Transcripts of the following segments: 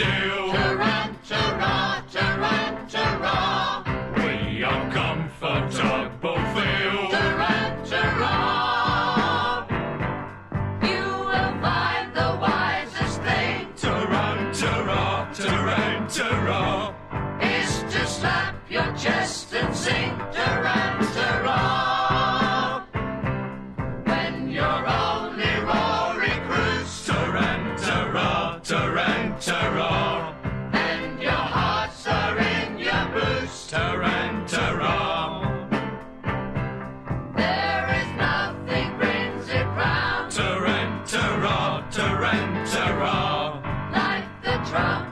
till. Tarantara, tarantara, We are comfortable, Phil. tarantara. You will find the wisest thing Tarantara, tarantara. is to slap your chest and sing. Tarantara. Drop.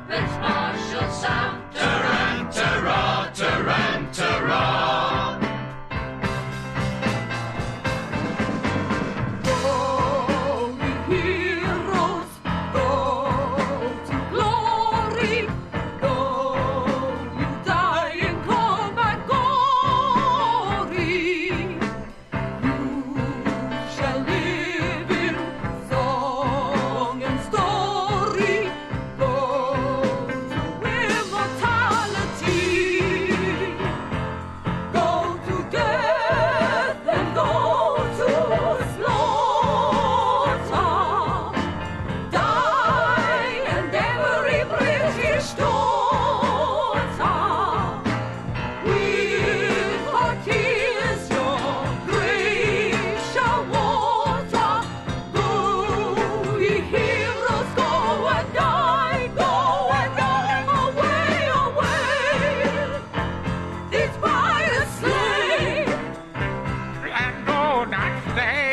not say.